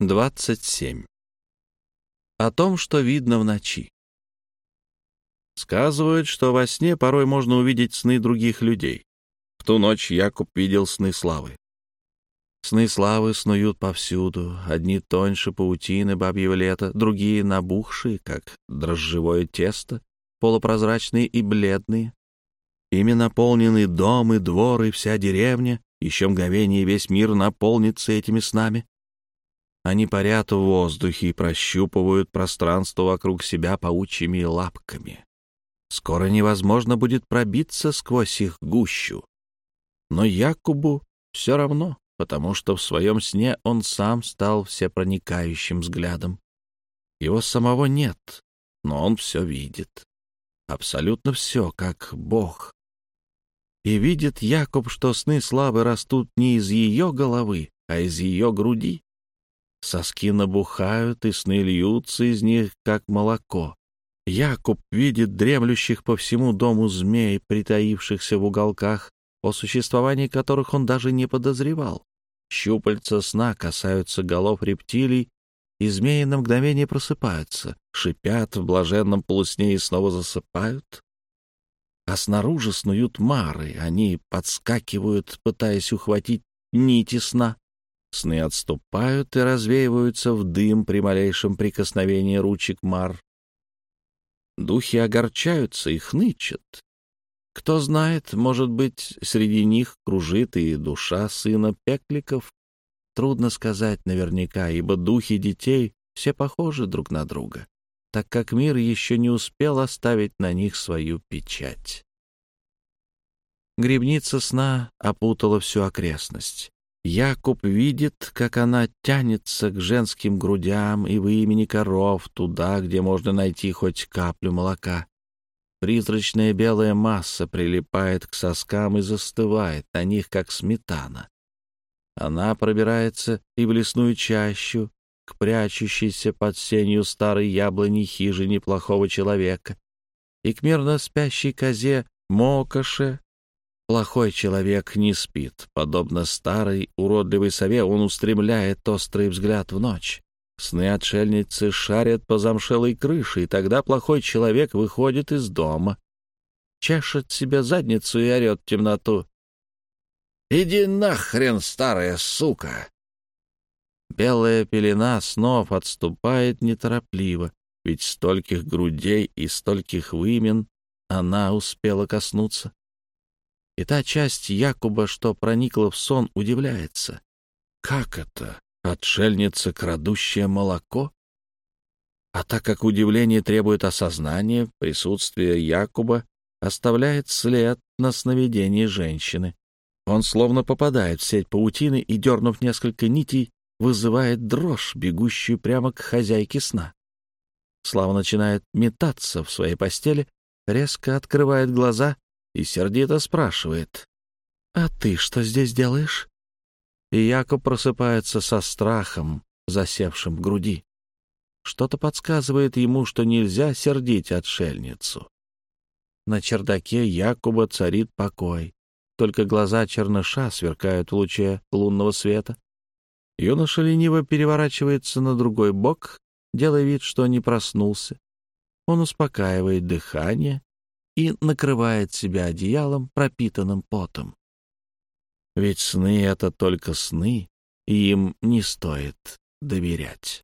27. О том, что видно в ночи. Сказывают, что во сне порой можно увидеть сны других людей. В ту ночь Якуб видел сны славы. Сны славы снуют повсюду, одни тоньше паутины бабьего лета, другие набухшие, как дрожжевое тесто, полупрозрачные и бледные. Ими наполнены дом и двор, и вся деревня, еще мгновение весь мир наполнится этими снами. Они парят в воздухе и прощупывают пространство вокруг себя паучьими лапками. Скоро невозможно будет пробиться сквозь их гущу. Но Якубу все равно, потому что в своем сне он сам стал всепроникающим взглядом. Его самого нет, но он все видит. Абсолютно все, как Бог. И видит Якуб, что сны славы растут не из ее головы, а из ее груди. Соски набухают, и сны льются из них, как молоко. Якуб видит дремлющих по всему дому змей, притаившихся в уголках, о существовании которых он даже не подозревал. Щупальца сна касаются голов рептилий, и змеи на мгновение просыпаются, шипят в блаженном полусне и снова засыпают. А снаружи снуют мары, они подскакивают, пытаясь ухватить нити сна. Сны отступают и развеиваются в дым при малейшем прикосновении ручек мар. Духи огорчаются и хнычат. Кто знает, может быть, среди них кружит и душа сына Пекликов. Трудно сказать наверняка, ибо духи детей все похожи друг на друга, так как мир еще не успел оставить на них свою печать. Грибница сна опутала всю окрестность. Якуб видит, как она тянется к женским грудям и в имени коров туда, где можно найти хоть каплю молока. Призрачная белая масса прилипает к соскам и застывает на них, как сметана. Она пробирается и в лесную чащу, к прячущейся под сенью старой яблони хижине плохого человека, и к мирно спящей козе Мокоше, Плохой человек не спит. Подобно старой уродливой сове, он устремляет острый взгляд в ночь. Сны отшельницы шарят по замшелой крыше, и тогда плохой человек выходит из дома, чешет себе задницу и орет в темноту. «Иди нахрен, старая сука!» Белая пелена снов отступает неторопливо, ведь стольких грудей и стольких вымен она успела коснуться. И та часть Якуба, что проникла в сон, удивляется. Как это? Отшельница, крадущая молоко? А так как удивление требует осознания, присутствие Якуба оставляет след на сновидении женщины. Он словно попадает в сеть паутины и, дернув несколько нитей, вызывает дрожь, бегущую прямо к хозяйке сна. Слава начинает метаться в своей постели, резко открывает глаза и сердито спрашивает. «А ты что здесь делаешь?» И Якоб просыпается со страхом, засевшим в груди. Что-то подсказывает ему, что нельзя сердить отшельницу. На чердаке Якуба царит покой. Только глаза черныша сверкают в луче лунного света. Юноша лениво переворачивается на другой бок, делая вид, что не проснулся. Он успокаивает дыхание и накрывает себя одеялом, пропитанным потом. Ведь сны — это только сны, и им не стоит доверять.